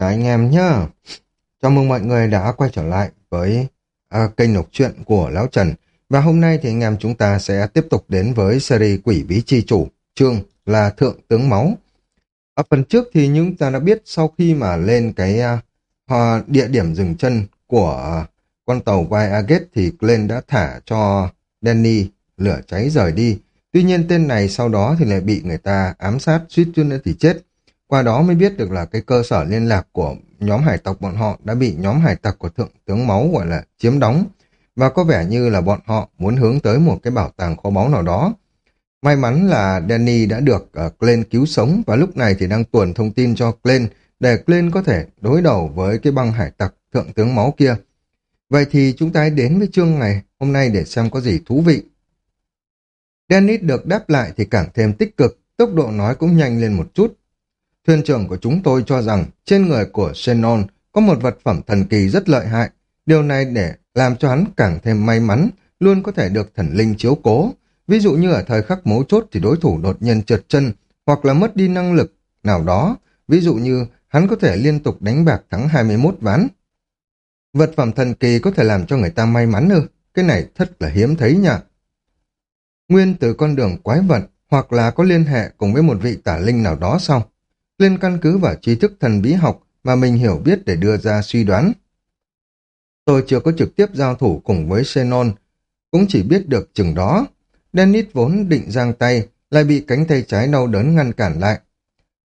Chào anh em nhá. Chào mừng mọi người đã quay trở lại với à, kênh đọc truyện của Lão Trần. Và hôm nay thì anh em chúng ta sẽ tiếp tục đến với series Quỷ Bí Chi Chủ, chương là Thượng Tướng Máu. Ở phần trước thì chúng ta đã biết sau khi mà lên cái à, à địa điểm dừng chân của à, con tàu Viaget thì Glenn đã thả cho Danny lửa cháy rời đi. Tuy nhiên tên này sau đó thì lại bị người ta ám sát suýt chút nữa thì chết. Qua đó mới biết được là cái cơ sở liên lạc của nhóm hải tộc bọn họ đã bị nhóm hải tặc của Thượng tướng Máu gọi là chiếm đóng. Và có vẻ như là bọn họ muốn hướng tới một cái bảo tàng kho báu nào đó. May mắn là Danny đã được uh, Glenn cứu sống và lúc này thì đang tuồn thông tin cho Glenn để Glenn có thể đối đầu với cái băng hải tặc Thượng tướng Máu kia. Vậy thì chúng ta hãy đến với chương ngày hôm nay để xem có gì thú vị. Dennis được đáp lại thì càng thêm tích cực, tốc độ nói cũng nhanh lên một chút. Thuyền trưởng của chúng tôi cho rằng trên người của Xenon có một vật phẩm thần kỳ rất lợi hại. Điều này để làm cho hắn càng thêm may mắn, luôn có thể được thần linh chiếu cố. Ví dụ như ở thời khắc mấu chốt thì đối thủ đột nhiên trượt chân hoặc là mất đi năng lực nào đó. Ví dụ như hắn có thể liên tục đánh bạc thắng 21 ván. Vật phẩm thần kỳ có thể làm cho người ta may mắn ư. Cái này thật là hiếm thấy nha. Nguyên từ con đường quái vật hoặc là có liên hệ cùng với một vị tả linh nào đó sau lên căn cứ vào tri thức thần bí học mà mình hiểu biết để đưa ra suy đoán. Tôi chưa có trực tiếp giao thủ cùng với Xenon, cũng chỉ biết được chừng đó. Dennis vốn định giang tay, lại bị cánh tay trái đau đớn ngăn cản lại.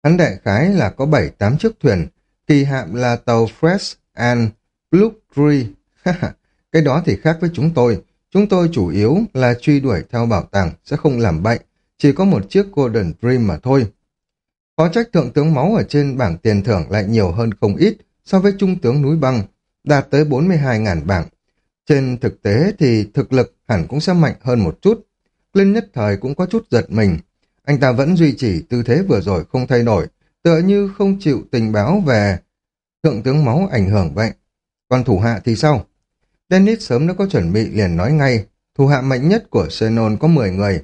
Hắn đại khái là có 7-8 chiếc thuyền, kỳ hạm là tàu Fresh and Blue Tree. Cái đó thì khác với chúng tôi. Chúng tôi chủ yếu là truy đuổi theo bảo tàng, sẽ không làm bậy. Chỉ có một chiếc Golden Dream mà thôi. Có trách thượng tướng máu ở trên bảng tiền thưởng lại nhiều hơn không ít so với trung tướng núi băng, đạt tới 42.000 bảng. Trên thực tế thì thực lực hẳn cũng sẽ mạnh hơn một chút. Lên nhất thời cũng có chút giật mình. Anh ta vẫn duy trì tư thế vừa rồi không thay đổi, tựa như không chịu tình báo về thượng tướng máu ảnh hưởng vậy. Còn thủ hạ thì sao? Dennis sớm đã có chuẩn bị liền nói ngay, thủ hạ mạnh nhất của Xenon có 10 người,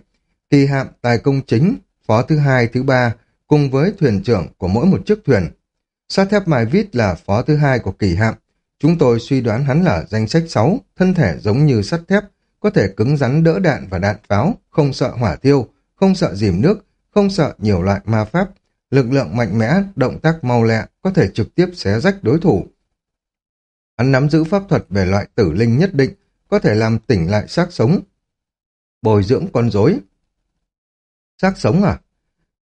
kỳ hạm tài công chính, phó thứ hai, thứ ba, cùng với thuyền trưởng của mỗi một chiếc thuyền. Sát thép Mai Vít là phó thứ hai của kỳ hạm. Chúng tôi suy đoán hắn là danh sách 6, thân thể giống như sắt thép, có thể cứng rắn đỡ đạn và đạn pháo, không sợ hỏa tiêu, không sợ dìm nước, không sợ nhiều loại ma pháp. Lực lượng mạnh mẽ, động tác mau lẹ, có thể trực tiếp xé rách đối thủ. Hắn nắm giữ pháp thuật về loại tử linh nhất định, có thể làm tỉnh lại xác sống. Bồi dưỡng con rối. Xác sống à?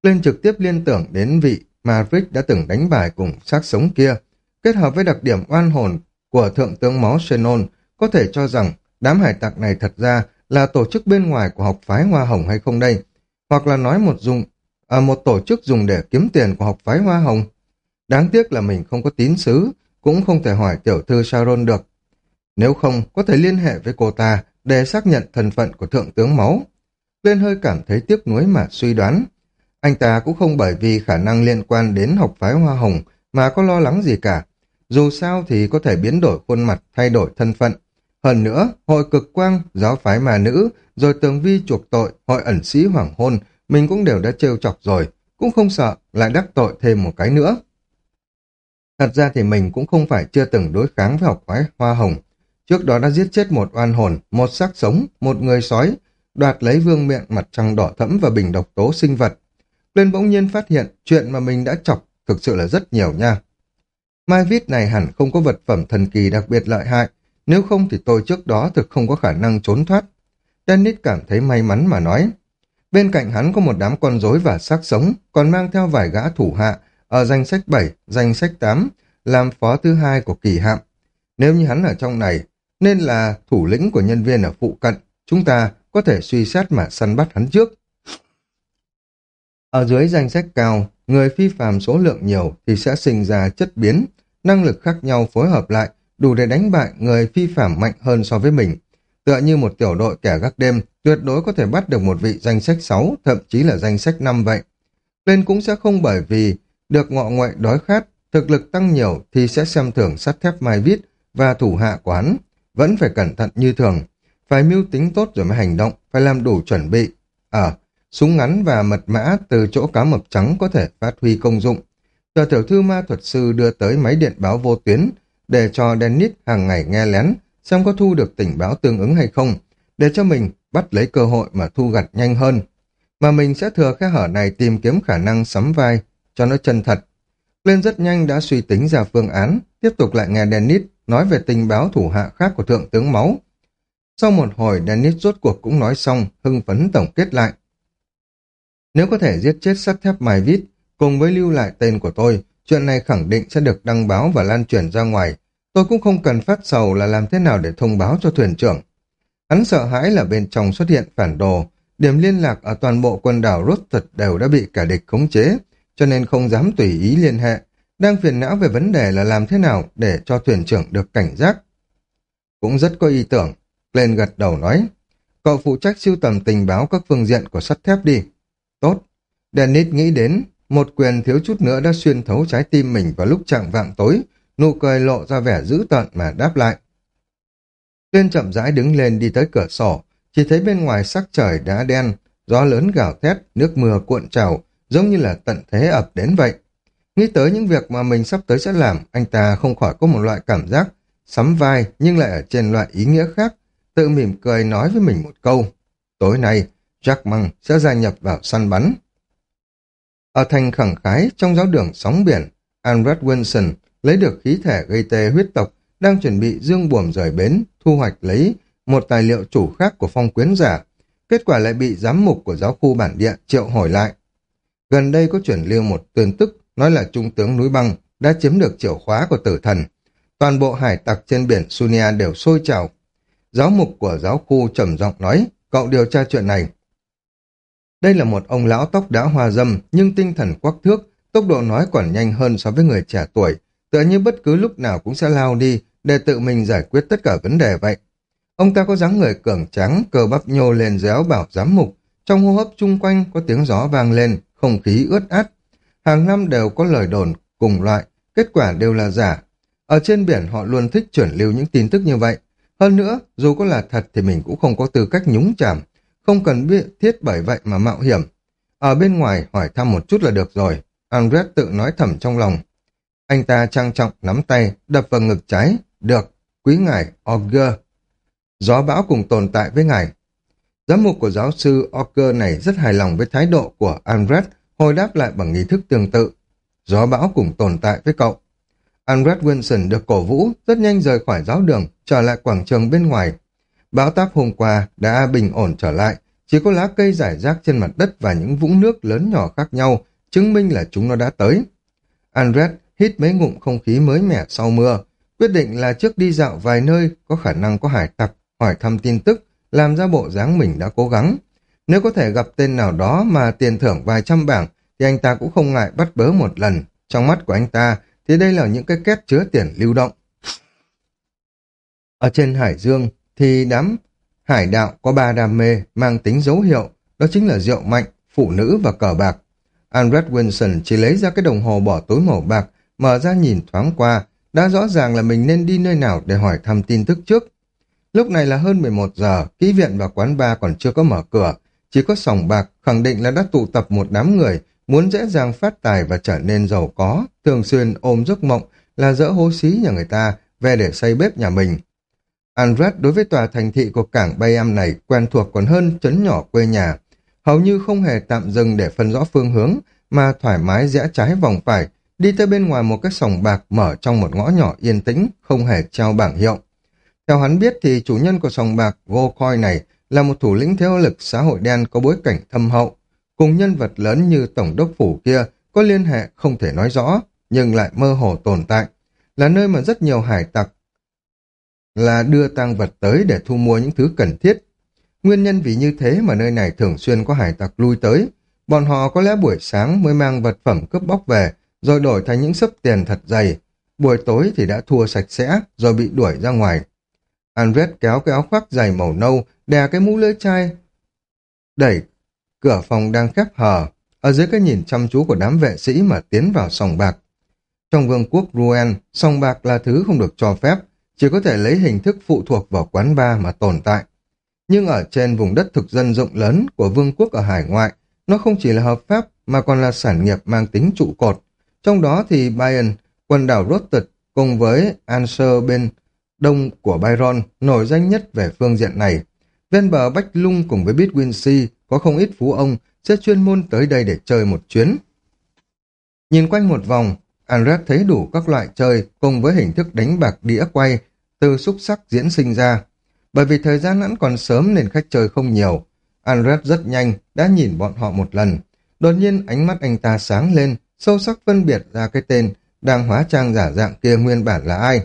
Lên trực tiếp liên tưởng đến vị mà Rick đã từng đánh bài cùng xác sống kia. Kết hợp với đặc điểm oan hồn của Thượng tướng Máu Xenon, có thể cho rằng đám hải tặc này thật ra là tổ chức bên ngoài của học phái Hoa Hồng hay không đây? Hoặc là nói một dùng à, một tổ chức dùng để kiếm tiền của học phái Hoa Hồng. Đáng tiếc là mình không có tín sứ, cũng không thể hỏi tiểu thư Sharon được. Nếu không, có thể liên hệ với cô ta để xác nhận thân phận của Thượng tướng Máu. Lên hơi cảm thấy tiếc nuối mà suy đoán. Anh ta cũng không bởi vì khả năng liên quan đến học phái Hoa Hồng mà có lo lắng gì cả. Dù sao thì có thể biến đổi khuôn mặt, thay đổi thân phận. Hơn nữa, hội cực quang, giáo phái mà nữ, rồi tường vi chuộc tội, hội ẩn sĩ hoàng hôn, mình cũng đều đã trêu chọc rồi, cũng không sợ lại đắc tội thêm một cái nữa. Thật ra thì mình cũng không phải chưa từng đối kháng với học phái Hoa Hồng. Trước đó đã giết chết một oan hồn, một xác sống, một người sói, đoạt lấy vương miệng mặt trăng đỏ thẫm và bình độc tố sinh vật, lên bỗng nhiên phát hiện chuyện mà mình đã chọc thực sự là rất nhiều nha. Mai vít này hẳn không có vật phẩm thần kỳ đặc biệt lợi hại, nếu không thì tôi trước đó thực không có khả năng trốn thoát. Dennis cảm thấy may mắn mà nói. Bên cạnh hắn có một đám con rối và xác sống, còn mang theo vài gã thủ hạ, ở danh sách 7, danh sách 8, làm phó thứ hai của kỳ hạm. Nếu như hắn ở trong này, nên là thủ lĩnh của nhân viên ở phụ cận, chúng ta có thể suy xét mà săn bắt hắn trước. Ở dưới danh sách cao, người phi phàm số lượng nhiều thì sẽ sinh ra chất biến, năng lực khác nhau phối hợp lại, đủ để đánh bại người phi phàm mạnh hơn so với mình. Tựa như một tiểu đội kẻ gác đêm, tuyệt đối có thể bắt được một vị danh sách 6, thậm chí là danh sách 5 vậy. Lên cũng sẽ không bởi vì được ngọ ngoại đói khát, thực lực tăng nhiều thì sẽ xem thưởng sắt thép mai vít và thủ hạ quán. Vẫn phải cẩn thận như thường, phải mưu tính tốt rồi mới hành động, phải làm đủ chuẩn bị. Ở, à, Súng ngắn và mật mã từ chỗ cá mập trắng có thể phát huy công dụng. chờ tiểu thư ma thuật sư đưa tới máy điện báo vô tuyến để cho Dennis hàng ngày nghe lén xem có thu được tình báo tương ứng hay không, để cho mình bắt lấy cơ hội mà thu gặt nhanh hơn. Mà mình sẽ thừa khe hở này tìm kiếm khả năng sắm vai cho nó chân thật. Lên rất nhanh đã suy tính ra phương án, tiếp tục lại nghe Dennis nói về tình báo thủ hạ khác của Thượng tướng Máu. Sau một hồi, Dennis rốt cuộc cũng nói xong, hưng phấn tổng kết lại. Nếu có thể giết chết sắt thép Mai Vít, cùng với lưu lại tên của tôi, chuyện này khẳng định sẽ được đăng báo và lan truyền ra ngoài. Tôi cũng không cần phát sầu là làm thế nào để thông báo cho thuyền trưởng. Hắn sợ hãi là bên trong xuất hiện phản đồ, điểm liên lạc ở toàn bộ quần đảo Rostet đều đã bị cả địch khống chế, cho nên không dám tùy ý liên hệ. Đang phiền não về vấn đề là làm thế nào để cho thuyền trưởng được cảnh giác. Cũng rất có ý tưởng, lên gật đầu nói, cậu phụ trách siêu tầm tình báo các phương diện của sắt thép đi. Tốt, Dennis nghĩ đến, một quyền thiếu chút nữa đã xuyên thấu trái tim mình vào lúc trạng vạng tối, nụ cười lộ ra vẻ dữ tợn mà đáp lại. Tuyên chậm rãi đứng lên đi tới cửa sổ, chỉ thấy bên ngoài sắc trời đã đen, gió lớn gào thét, nước mưa cuộn trào, giống như là tận thế ập đến vậy. Nghĩ tới những việc mà mình sắp tới sẽ làm, anh ta không khỏi có một loại cảm giác sắm vai nhưng lại ở trên loại ý nghĩa khác, tự mỉm cười nói với mình một câu. Tối nay, Jack Măng sẽ gia nhập vào săn bắn. Ở thành khẳng khái, trong giáo đường sóng biển, Alfred Wilson lấy được khí thể gây tê huyết tộc, đang chuẩn bị dương buồm rời bến, thu hoạch lấy một tài liệu chủ khác của phong quyến giả. Kết quả lại bị giám mục của giáo khu bản địa triệu hồi lại. Gần đây có chuyển lưu một tuyên tức nói là trung tướng núi băng đã chiếm được chìa khóa của tử thần. Toàn bộ hải tặc trên biển Sunia đều sôi trào. Giáo mục của giáo khu trầm giọng nói, cậu điều tra chuyện này. Đây là một ông lão tóc đã hoa dâm nhưng tinh thần quắc thước, tốc độ nói còn nhanh hơn so với người trẻ tuổi, tựa như bất cứ lúc nào cũng sẽ lao đi để tự mình giải quyết tất cả vấn đề vậy. Ông ta có dáng người cường trắng, cờ bắp nhô lên réo bảo giám mục, trong hô hấp chung quanh có tiếng gió vang lên, không khí ướt át. Hàng năm đều có lời đồn cùng loại, kết quả đều là giả. Ở trên biển họ luôn thích chuyển lưu những tin tức như vậy. Hơn nữa, dù có là thật thì mình cũng không có tư cách nhúng chàm, không cần biết thiết bởi vậy mà mạo hiểm. Ở bên ngoài hỏi thăm một chút là được rồi. Andres tự nói thầm trong lòng. Anh ta trang trọng nắm tay, đập vào ngực trái. Được, quý ngài Auger. Gió bão cùng tồn tại với ngài. Giám mục của giáo sư Auger này rất hài lòng với thái độ của Andres, hồi đáp lại bằng nghi thức tương tự. Gió bão cùng tồn tại với cậu. Andres Wilson được cổ vũ, rất nhanh rời khỏi giáo đường, trở lại quảng trường bên ngoài. Bão táp hôm qua đã bình ổn trở lại, chỉ có lá cây rải rác trên mặt đất và những vũng nước lớn nhỏ khác nhau, chứng minh là chúng nó đã tới. Andret hít mấy ngụm không khí mới mẻ sau mưa, quyết định là trước đi dạo vài nơi có khả năng có hải tặc, hỏi thăm tin tức, làm ra bộ dáng mình đã cố gắng. Nếu có thể gặp tên nào đó mà tiền thưởng vài trăm bảng, thì anh ta cũng không ngại bắt bớ một lần. Trong mắt của anh ta, thì đây là những cái két chứa tiền lưu động. Ở trên hải dương, thì đám hải đạo có ba đam mê mang tính dấu hiệu, đó chính là rượu mạnh, phụ nữ và cờ bạc. Andret Wilson chỉ lấy ra cái đồng hồ bỏ túi màu bạc, mở ra nhìn thoáng qua, đã rõ ràng là mình nên đi nơi nào để hỏi thăm tin tức trước. Lúc này là hơn 11 giờ, kỹ viện và quán bar còn chưa có mở cửa, chỉ có sòng bạc khẳng định là đã tụ tập một đám người muốn dễ dàng phát tài và trở nên giàu có, thường xuyên ôm giấc mộng là dỡ hố xí nhà người ta về để xây bếp nhà mình. Andres đối với tòa thành thị của cảng Bayam này quen thuộc còn hơn chấn nhỏ quê nhà, hầu như không hề tạm dừng để phân rõ phương hướng, mà thoải mái rẽ trái vòng phải, đi tới bên ngoài một cái sòng bạc mở trong một ngõ nhỏ yên tĩnh, không hề treo bảng hiệu. Theo hắn biết thì chủ nhân của sòng bạc Gokoi này là một thủ lĩnh thế lực xã hội đen có bối cảnh thâm hậu, cùng nhân vật lớn như Tổng đốc Phủ kia có liên hệ không thể nói rõ, nhưng lại mơ hồ tồn tại, là nơi mà rất nhiều hải tặc là đưa tang vật tới để thu mua những thứ cần thiết. Nguyên nhân vì như thế mà nơi này thường xuyên có hải tặc lui tới. Bọn họ có lẽ buổi sáng mới mang vật phẩm cướp bóc về, rồi đổi thành những sấp tiền thật dày. Buổi tối thì đã thua sạch sẽ, rồi bị đuổi ra ngoài. Andres kéo cái áo khoác dày màu nâu, đè cái mũ lưỡi chai, đẩy cửa phòng đang khép hờ, ở dưới cái nhìn chăm chú của đám vệ sĩ mà tiến vào sòng bạc. Trong vương quốc Ruen, sòng bạc là thứ không được cho phép, chỉ có thể lấy hình thức phụ thuộc vào quán bar mà tồn tại. Nhưng ở trên vùng đất thực dân rộng lớn của vương quốc ở hải ngoại, nó không chỉ là hợp pháp mà còn là sản nghiệp mang tính trụ cột, Trong đó thì Bayern, quần đảo Rotterdam cùng với Anser bên đông của Byron nổi danh nhất về phương diện này. Ven bờ Bách Lung cùng với Bitwinsea có không ít phú ông sẽ chuyên môn tới đây để chơi một chuyến. Nhìn quanh một vòng, Andres thấy đủ các loại chơi cùng với hình thức đánh bạc đĩa quay từ xúc sắc diễn sinh ra. Bởi vì thời gian vẫn còn sớm nên khách chơi không nhiều. Andres rất nhanh đã nhìn bọn họ một lần. Đột nhiên ánh mắt anh ta sáng lên, sâu sắc phân biệt ra cái tên đang hóa trang giả dạng kia nguyên bản là ai.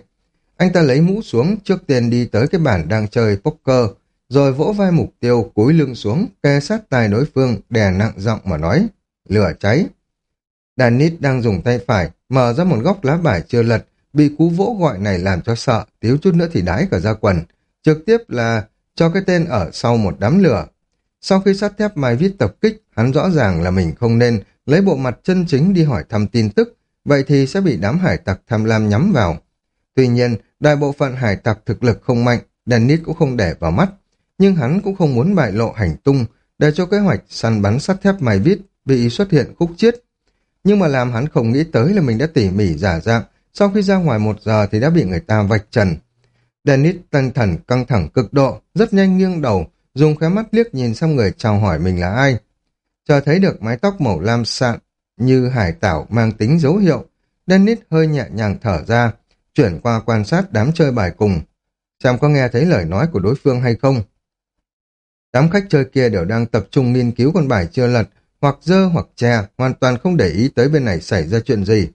Anh ta lấy mũ xuống, trước tiên đi tới cái bản đang chơi poker, rồi vỗ vai mục tiêu, cúi lưng xuống, kề sát tai đối phương, đè nặng giọng mà nói, lửa cháy. Danis đang dùng tay phải, mở ra một góc lá bài chưa lật, bị cú vỗ gọi này làm cho sợ, thiếu chút nữa thì đái cả ra quần. Trực tiếp là cho cái tên ở sau một đám lửa. Sau khi sắt thép mai viết tập kích, hắn rõ ràng là mình không nên lấy bộ mặt chân chính đi hỏi thăm tin tức, vậy thì sẽ bị đám hải tặc tham lam nhắm vào. Tuy nhiên, đại bộ phận hải tặc thực lực không mạnh, Dennis cũng không để vào mắt, nhưng hắn cũng không muốn bại lộ hành tung để cho kế hoạch săn bắn sắt thép mai vít bị xuất hiện khúc chiết. Nhưng mà làm hắn không nghĩ tới là mình đã tỉ mỉ giả dạng, sau khi ra ngoài một giờ thì đã bị người ta vạch trần. Dennis tinh thần căng thẳng cực độ, rất nhanh nghiêng đầu, dùng khóe mắt liếc nhìn sang người chào hỏi mình là ai. Chờ thấy được mái tóc màu lam sạn như hải tảo mang tính dấu hiệu, Dennis hơi nhẹ nhàng thở ra, chuyển qua quan sát đám chơi bài cùng. Xem có nghe thấy lời nói của đối phương hay không. Đám khách chơi kia đều đang tập trung nghiên cứu con bài chưa lật, hoặc dơ hoặc che, hoàn toàn không để ý tới bên này xảy ra chuyện gì.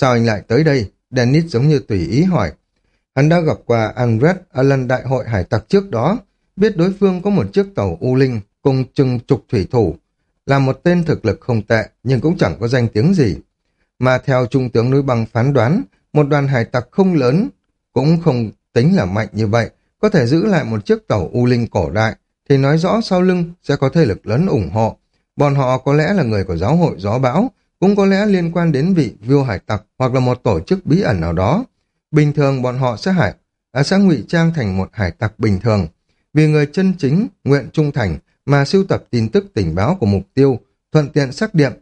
Sao anh lại tới đây? Dennis giống như tùy ý hỏi. Hắn đã gặp qua Andret ở lần đại hội hải tặc trước đó, biết đối phương có một chiếc tàu U Linh cùng chừng trục thủy thủ, là một tên thực lực không tệ nhưng cũng chẳng có danh tiếng gì. Mà theo Trung tướng núi băng phán đoán, một đoàn hải tặc không lớn, cũng không tính là mạnh như vậy, có thể giữ lại một chiếc tàu U Linh cổ đại, thì nói rõ sau lưng sẽ có thể lực lớn ủng hộ. Bọn họ có lẽ là người của giáo hội gió bão, cũng có lẽ liên quan đến vị vua hải tặc hoặc là một tổ chức bí ẩn nào đó. Bình thường bọn họ sẽ hải, à, sẽ ngụy trang thành một hải tặc bình thường. Vì người chân chính, nguyện trung thành mà sưu tập tin tức tình báo của mục tiêu, thuận tiện xác định,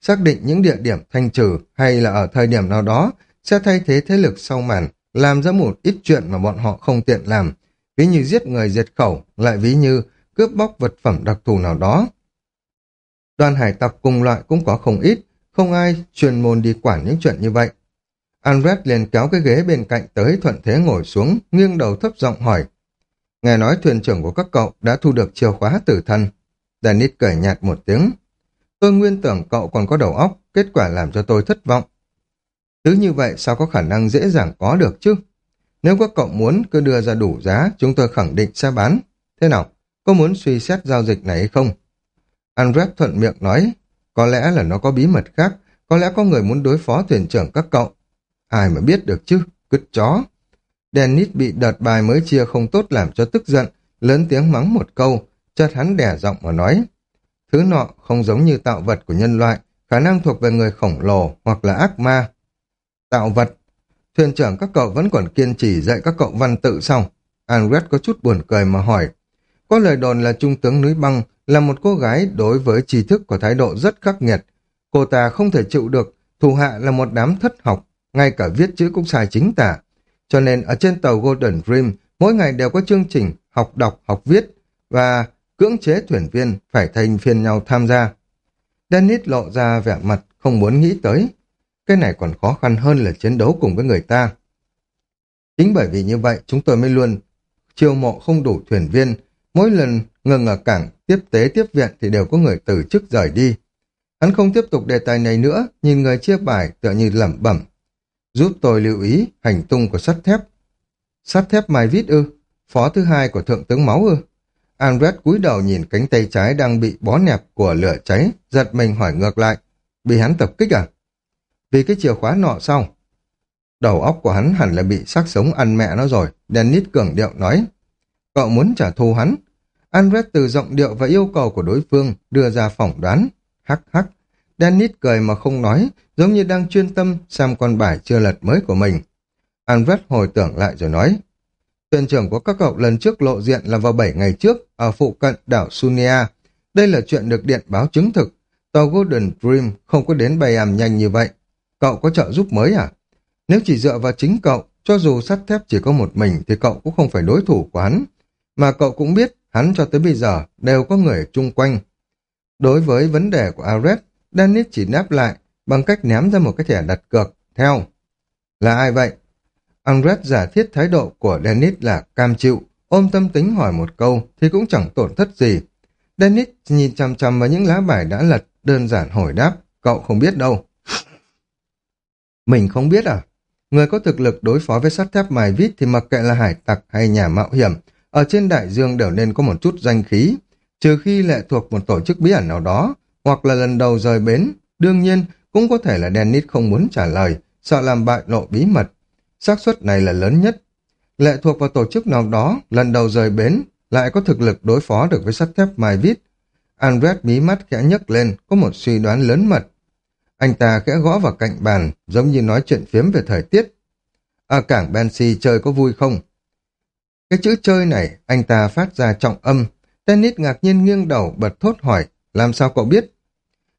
xác định những địa điểm thanh trừ hay là ở thời điểm nào đó sẽ thay thế thế lực sau màn, làm ra một ít chuyện mà bọn họ không tiện làm, ví như giết người diệt khẩu, lại ví như cướp bóc vật phẩm đặc thù nào đó. Đoàn hải tặc cùng loại cũng có không ít, không ai chuyên môn đi quản những chuyện như vậy. Andret liền kéo cái ghế bên cạnh tới thuận thế ngồi xuống, nghiêng đầu thấp giọng hỏi. Nghe nói thuyền trưởng của các cậu đã thu được chìa khóa tử thần. Dennis cười nhạt một tiếng. Tôi nguyên tưởng cậu còn có đầu óc, kết quả làm cho tôi thất vọng. Thứ như vậy sao có khả năng dễ dàng có được chứ? Nếu các cậu muốn cứ đưa ra đủ giá, chúng tôi khẳng định sẽ bán. Thế nào? Có muốn suy xét giao dịch này hay không? Andret thuận miệng nói, có lẽ là nó có bí mật khác, có lẽ có người muốn đối phó thuyền trưởng các cậu. Ai mà biết được chứ, cứt chó. Dennis bị đợt bài mới chia không tốt làm cho tức giận, lớn tiếng mắng một câu, chợt hắn đẻ giọng mà nói. Thứ nọ không giống như tạo vật của nhân loại, khả năng thuộc về người khổng lồ hoặc là ác ma. Tạo vật. Thuyền trưởng các cậu vẫn còn kiên trì dạy các cậu văn tự xong. Andret có chút buồn cười mà hỏi. Có lời đồn là trung tướng núi băng là một cô gái đối với tri thức có thái độ rất khắc nghiệt. Cô ta không thể chịu được, thù hạ là một đám thất học, ngay cả viết chữ cũng sai chính tả. Cho nên ở trên tàu Golden Dream, mỗi ngày đều có chương trình học đọc, học viết và cưỡng chế thuyền viên phải thành phiên nhau tham gia. Dennis lộ ra vẻ mặt không muốn nghĩ tới. Cái này còn khó khăn hơn là chiến đấu cùng với người ta. Chính bởi vì như vậy chúng tôi mới luôn chiêu mộ không đủ thuyền viên. Mỗi lần ngừng ở cảng tiếp tế tiếp viện thì đều có người từ chức rời đi. Hắn không tiếp tục đề tài này nữa, nhìn người chia bài tựa như lẩm bẩm. Giúp tôi lưu ý hành tung của sắt thép. Sắt thép mai vít ư? Phó thứ hai của thượng tướng máu ư? Andret cúi đầu nhìn cánh tay trái đang bị bó nẹp của lửa cháy, giật mình hỏi ngược lại. Bị hắn tập kích à? Vì cái chìa khóa nọ sau. Đầu óc của hắn hẳn là bị xác sống ăn mẹ nó rồi, Dennis cường điệu nói. Cậu muốn trả thù hắn? Andres từ giọng điệu và yêu cầu của đối phương đưa ra phỏng đoán. Hắc hắc. Dennis cười mà không nói, giống như đang chuyên tâm xem con bài chưa lật mới của mình. Andres hồi tưởng lại rồi nói. Thuyền trưởng của các cậu lần trước lộ diện là vào 7 ngày trước ở phụ cận đảo Sunia. Đây là chuyện được điện báo chứng thực. Tàu Golden Dream không có đến bày àm nhanh như vậy. cậu có trợ giúp mới à? Nếu chỉ dựa vào chính cậu, cho dù sắt thép chỉ có một mình thì cậu cũng không phải đối thủ của hắn. Mà cậu cũng biết hắn cho tới bây giờ đều có người chung quanh. Đối với vấn đề của Ares, Dennis chỉ đáp lại bằng cách ném ra một cái thẻ đặt cược. Theo. Là ai vậy? Andres giả thiết thái độ của Dennis là cam chịu, ôm tâm tính hỏi một câu thì cũng chẳng tổn thất gì. Dennis nhìn chăm chăm vào những lá bài đã lật, đơn giản hỏi đáp, cậu không biết đâu. Mình không biết à? Người có thực lực đối phó với sắt thép mài vít thì mặc kệ là hải tặc hay nhà mạo hiểm, ở trên đại dương đều nên có một chút danh khí, trừ khi lệ thuộc một tổ chức bí ẩn nào đó, hoặc là lần đầu rời bến. Đương nhiên, cũng có thể là Dennis không muốn trả lời, sợ làm bại lộ bí mật. xác suất này là lớn nhất. Lệ thuộc vào tổ chức nào đó, lần đầu rời bến, lại có thực lực đối phó được với sắt thép mai vít. Andres mí mắt khẽ nhấc lên, có một suy đoán lớn mật. Anh ta khẽ gõ vào cạnh bàn, giống như nói chuyện phiếm về thời tiết. Ở cảng Bensi chơi có vui không? Cái chữ chơi này, anh ta phát ra trọng âm. Tennis ngạc nhiên nghiêng đầu, bật thốt hỏi, làm sao cậu biết?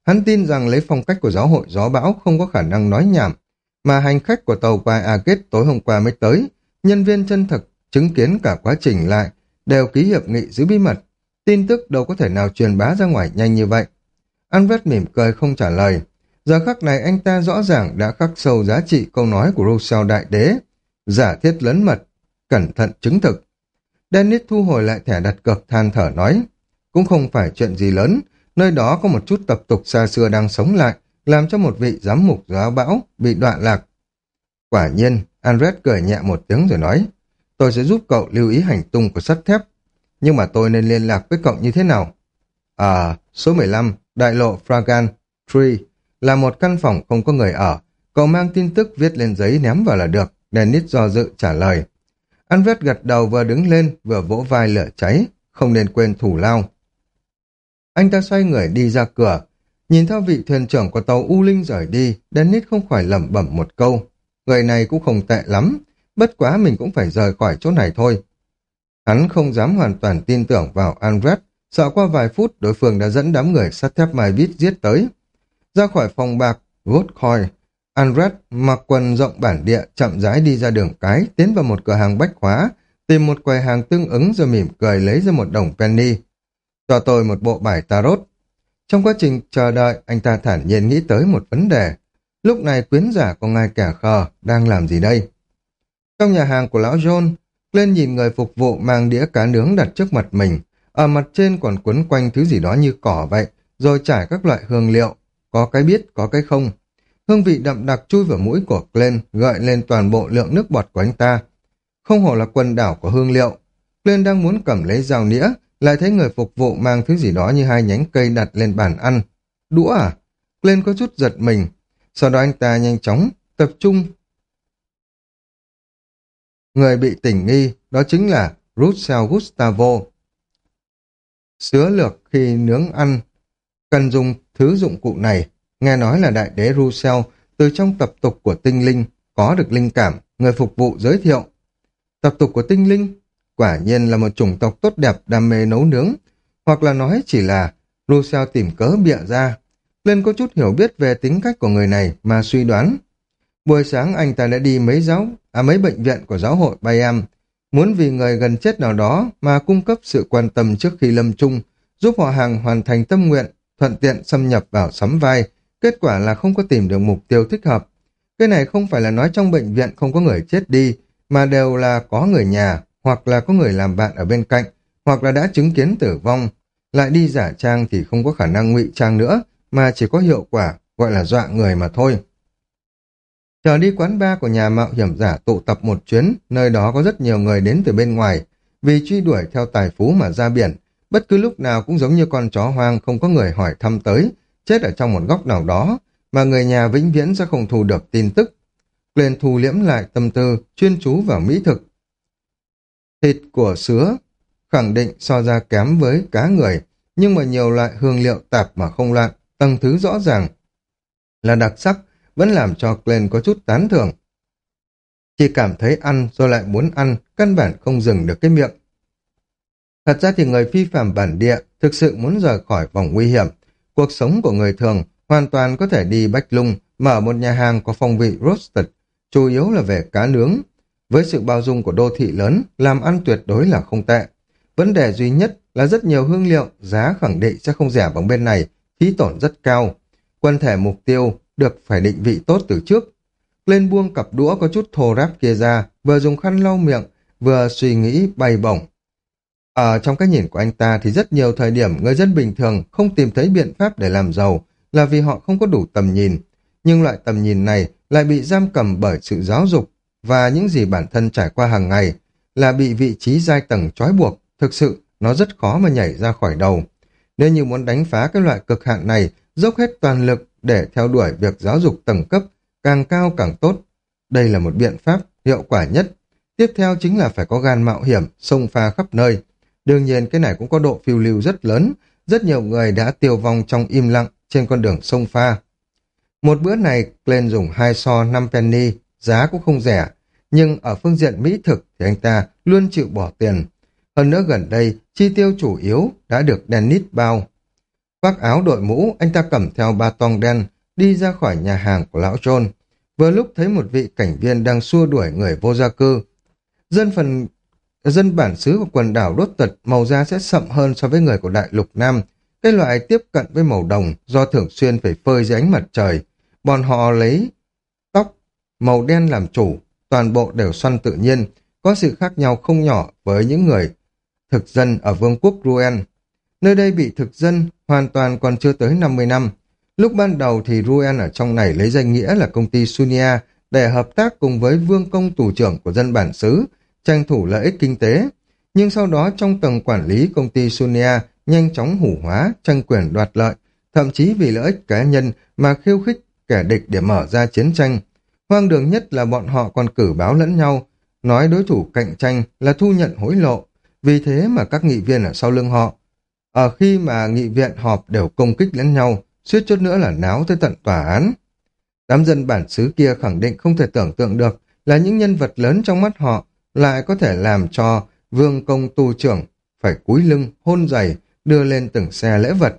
Hắn tin rằng lấy phong cách của giáo hội gió bão không có khả năng nói nhảm, mà hành khách của tàu qua Agate tối hôm qua mới tới, nhân viên chân thực chứng kiến cả quá trình lại, đều ký hiệp nghị giữ bí mật. Tin tức đâu có thể nào truyền bá ra ngoài nhanh như vậy. Anvet mỉm cười không trả lời. Giờ khắc này anh ta rõ ràng đã khắc sâu giá trị câu nói của Rousseau Đại Đế. Giả thiết lớn mật, cẩn thận chứng thực. Dennis thu hồi lại thẻ đặt cược than thở nói. Cũng không phải chuyện gì lớn, nơi đó có một chút tập tục xa xưa đang sống lại, làm cho một vị giám mục giáo bão bị đoạn lạc. Quả nhiên, Andres cười nhẹ một tiếng rồi nói, tôi sẽ giúp cậu lưu ý hành tung của sắt thép, nhưng mà tôi nên liên lạc với cậu như thế nào? À, số 15, đại lộ Fragan Tree, là một căn phòng không có người ở, cậu mang tin tức viết lên giấy ném vào là được, Dennis do dự trả lời. Andres gật đầu vừa đứng lên, vừa vỗ vai lửa cháy, không nên quên thủ lao. Anh ta xoay người đi ra cửa, nhìn theo vị thuyền trưởng của tàu U Linh rời đi, Dennis không khỏi lẩm bẩm một câu. Người này cũng không tệ lắm, bất quá mình cũng phải rời khỏi chỗ này thôi. Hắn không dám hoàn toàn tin tưởng vào Andret, sợ qua vài phút đối phương đã dẫn đám người sắt thép mai vít giết tới. Ra khỏi phòng bạc, vốt khoi, Andret mặc quần rộng bản địa chậm rãi đi ra đường cái, tiến vào một cửa hàng bách hóa, tìm một quầy hàng tương ứng rồi mỉm cười lấy ra một đồng penny. Cho tôi một bộ bài tarot. Trong quá trình chờ đợi, anh ta thản nhiên nghĩ tới một vấn đề. Lúc này quyến giả của ngài kẻ khờ đang làm gì đây? Trong nhà hàng của lão John, lên nhìn người phục vụ mang đĩa cá nướng đặt trước mặt mình. Ở mặt trên còn quấn quanh thứ gì đó như cỏ vậy, rồi trải các loại hương liệu. Có cái biết, có cái không. Hương vị đậm đặc chui vào mũi của Glenn, gợi lên toàn bộ lượng nước bọt của anh ta. Không hổ là quần đảo của hương liệu. Glenn đang muốn cầm lấy dao nĩa, lại thấy người phục vụ mang thứ gì đó như hai nhánh cây đặt lên bàn ăn. Đũa à? Glenn có chút giật mình. Sau đó anh ta nhanh chóng tập trung. Người bị tỉnh nghi đó chính là Russell Gustavo. Sứa lược khi nướng ăn cần dùng thứ dụng cụ này. Nghe nói là đại đế Russell từ trong tập tục của tinh linh có được linh cảm, người phục vụ giới thiệu. Tập tục của tinh linh Quả nhiên là một chủng tộc tốt đẹp đam mê nấu nướng, hoặc là nói chỉ là Russell tìm cớ bịa ra. Lên có chút hiểu biết về tính cách của người này mà suy đoán. Buổi sáng anh ta đã đi mấy giáo, à mấy bệnh viện của giáo hội Bayam, muốn vì người gần chết nào đó mà cung cấp sự quan tâm trước khi lâm chung, giúp họ hàng hoàn thành tâm nguyện, thuận tiện xâm nhập vào sắm vai, kết quả là không có tìm được mục tiêu thích hợp. Cái này không phải là nói trong bệnh viện không có người chết đi, mà đều là có người nhà, hoặc là có người làm bạn ở bên cạnh, hoặc là đã chứng kiến tử vong, lại đi giả trang thì không có khả năng ngụy trang nữa, mà chỉ có hiệu quả, gọi là dọa người mà thôi. Chờ đi quán bar của nhà mạo hiểm giả tụ tập một chuyến, nơi đó có rất nhiều người đến từ bên ngoài, vì truy đuổi theo tài phú mà ra biển, bất cứ lúc nào cũng giống như con chó hoang không có người hỏi thăm tới, chết ở trong một góc nào đó, mà người nhà vĩnh viễn sẽ không thu được tin tức. Glenn thu liễm lại tâm tư, chuyên chú vào mỹ thực, Thịt của sứa khẳng định so ra kém với cá người, nhưng mà nhiều loại hương liệu tạp mà không loạn, tầng thứ rõ ràng là đặc sắc, vẫn làm cho Glenn có chút tán thưởng. Chỉ cảm thấy ăn rồi lại muốn ăn, căn bản không dừng được cái miệng. Thật ra thì người phi phạm bản địa thực sự muốn rời khỏi vòng nguy hiểm. Cuộc sống của người thường hoàn toàn có thể đi Bách Lung, mở một nhà hàng có phong vị roasted, chủ yếu là về cá nướng. Với sự bao dung của đô thị lớn, làm ăn tuyệt đối là không tệ. Vấn đề duy nhất là rất nhiều hương liệu, giá khẳng định sẽ không rẻ bằng bên này, phí tổn rất cao. Quân thể mục tiêu được phải định vị tốt từ trước. Lên buông cặp đũa có chút thô ráp kia ra, vừa dùng khăn lau miệng, vừa suy nghĩ bay bổng. Ở trong cái nhìn của anh ta thì rất nhiều thời điểm người dân bình thường không tìm thấy biện pháp để làm giàu là vì họ không có đủ tầm nhìn. Nhưng loại tầm nhìn này lại bị giam cầm bởi sự giáo dục và những gì bản thân trải qua hàng ngày là bị vị trí giai tầng trói buộc. Thực sự, nó rất khó mà nhảy ra khỏi đầu. Nếu như muốn đánh phá cái loại cực hạn này, dốc hết toàn lực để theo đuổi việc giáo dục tầng cấp, càng cao càng tốt. Đây là một biện pháp hiệu quả nhất. Tiếp theo chính là phải có gan mạo hiểm, sông pha khắp nơi. Đương nhiên cái này cũng có độ phiêu lưu rất lớn, rất nhiều người đã tiêu vong trong im lặng trên con đường sông pha. Một bữa này, Glenn dùng hai so 5 penny, giá cũng không rẻ, nhưng ở phương diện mỹ thực thì anh ta luôn chịu bỏ tiền. Hơn nữa gần đây, chi tiêu chủ yếu đã được Dennis bao. Vác áo đội mũ, anh ta cầm theo ba tong đen, đi ra khỏi nhà hàng của lão John. Vừa lúc thấy một vị cảnh viên đang xua đuổi người vô gia cư. Dân phần dân bản xứ của quần đảo đốt tật màu da sẽ sậm hơn so với người của đại lục Nam. Cái loại tiếp cận với màu đồng do thường xuyên phải phơi dưới ánh mặt trời. Bọn họ lấy tóc màu đen làm chủ, toàn bộ đều xoăn tự nhiên, có sự khác nhau không nhỏ với những người thực dân ở vương quốc Ruen. Nơi đây bị thực dân hoàn toàn còn chưa tới 50 năm. Lúc ban đầu thì Ruen ở trong này lấy danh nghĩa là công ty Sunia để hợp tác cùng với vương công tù trưởng của dân bản xứ, tranh thủ lợi ích kinh tế. Nhưng sau đó trong tầng quản lý công ty Sunia nhanh chóng hủ hóa, tranh quyền đoạt lợi, thậm chí vì lợi ích cá nhân mà khiêu khích kẻ địch để mở ra chiến tranh. Hoang đường nhất là bọn họ còn cử báo lẫn nhau, nói đối thủ cạnh tranh là thu nhận hối lộ. Vì thế mà các nghị viên ở sau lưng họ, ở khi mà nghị viện họp đều công kích lẫn nhau, suýt chút nữa là náo tới tận tòa án. Đám dân bản xứ kia khẳng định không thể tưởng tượng được là những nhân vật lớn trong mắt họ lại có thể làm cho vương công tu trưởng phải cúi lưng, hôn giày, đưa lên từng xe lễ vật.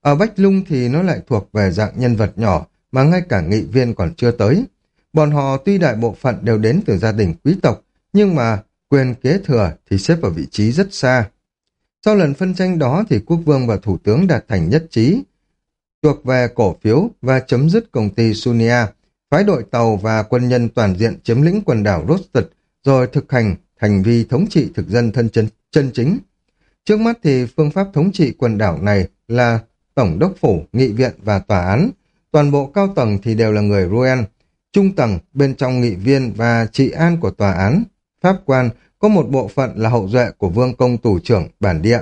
Ở Bách Lung thì nó lại thuộc về dạng nhân vật nhỏ mà ngay cả nghị viên còn chưa tới. Bọn họ tuy đại bộ phận đều đến từ gia đình quý tộc, nhưng mà quyền kế thừa thì xếp ở vị trí rất xa. Sau lần phân tranh đó thì quốc vương và thủ tướng đạt thành nhất trí, thuộc về cổ phiếu và chấm dứt công ty Sunia, phái đội tàu và quân nhân toàn diện chiếm lĩnh quần đảo Rosted, rồi thực hành hành vi thống trị thực dân thân chân, chân chính. Trước mắt thì phương pháp thống trị quần đảo này là tổng đốc phủ, nghị viện và tòa án. Toàn bộ cao tầng thì đều là người Ruen. Trung tầng bên trong nghị viên và trị an của tòa án, pháp quan có một bộ phận là hậu duệ của vương công tù trưởng bản địa.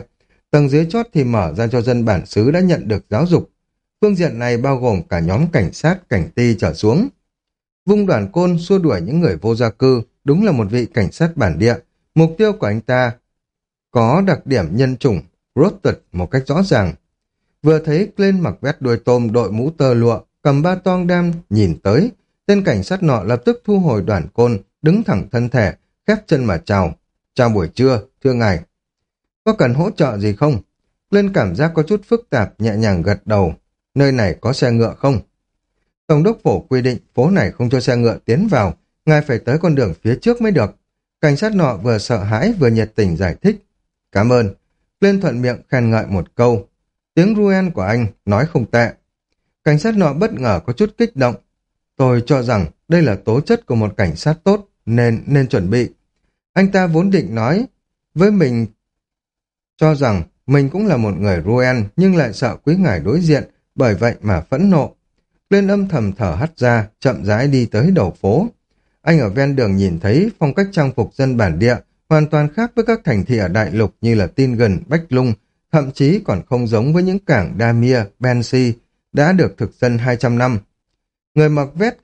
Tầng dưới chót thì mở ra cho dân bản xứ đã nhận được giáo dục. Phương diện này bao gồm cả nhóm cảnh sát, cảnh ti trở xuống. Vung đoàn côn xua đuổi những người vô gia cư, đúng là một vị cảnh sát bản địa. Mục tiêu của anh ta có đặc điểm nhân chủng, roasted một cách rõ ràng. Vừa thấy lên mặc vét đuôi tôm đội mũ tơ lụa, cầm ba toang đam, nhìn tới, tên cảnh sát nọ lập tức thu hồi đoàn côn, đứng thẳng thân thể, khép chân mà chào. Chào buổi trưa, thưa ngài. Có cần hỗ trợ gì không? Lên cảm giác có chút phức tạp, nhẹ nhàng gật đầu. Nơi này có xe ngựa không? Tổng đốc phổ quy định phố này không cho xe ngựa tiến vào, ngài phải tới con đường phía trước mới được. Cảnh sát nọ vừa sợ hãi vừa nhiệt tình giải thích. Cảm ơn. Lên thuận miệng khen ngợi một câu. Tiếng Ruen của anh nói không tệ. Cảnh sát nọ bất ngờ có chút kích động. Tôi cho rằng đây là tố chất của một cảnh sát tốt, nên nên chuẩn bị. Anh ta vốn định nói với mình cho rằng mình cũng là một người Ruen nhưng lại sợ quý ngài đối diện, bởi vậy mà phẫn nộ. Lên âm thầm thở hắt ra, chậm rãi đi tới đầu phố. Anh ở ven đường nhìn thấy phong cách trang phục dân bản địa hoàn toàn khác với các thành thị ở đại lục như là Tin Gần, Bách Lung, thậm chí còn không giống với những cảng damia Bensi đã được thực dân 200 năm. Người mặc vest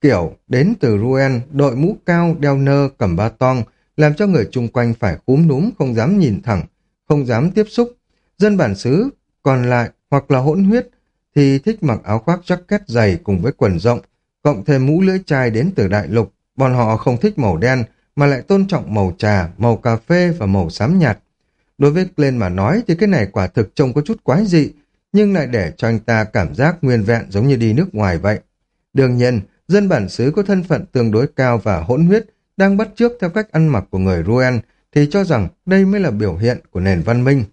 kiểu đến từ Ruen, đội mũ cao, đeo nơ, cầm ba tong, làm cho người chung quanh phải cúm núm không dám nhìn thẳng, không dám tiếp xúc. Dân bản xứ còn lại hoặc là hỗn huyết thì thích mặc áo khoác jacket dày cùng với quần rộng, cộng thêm mũ lưỡi chai đến từ đại lục. Bọn họ không thích màu đen mà lại tôn trọng màu trà, màu cà phê và màu xám nhạt. Đối với Glenn mà nói thì cái này quả thực trông có chút quái dị, nhưng lại để cho anh ta cảm giác nguyên vẹn giống như đi nước ngoài vậy. Đương nhiên, dân bản xứ có thân phận tương đối cao và hỗn huyết, đang bắt chước theo cách ăn mặc của người Ruen, thì cho rằng đây mới là biểu hiện của nền văn minh.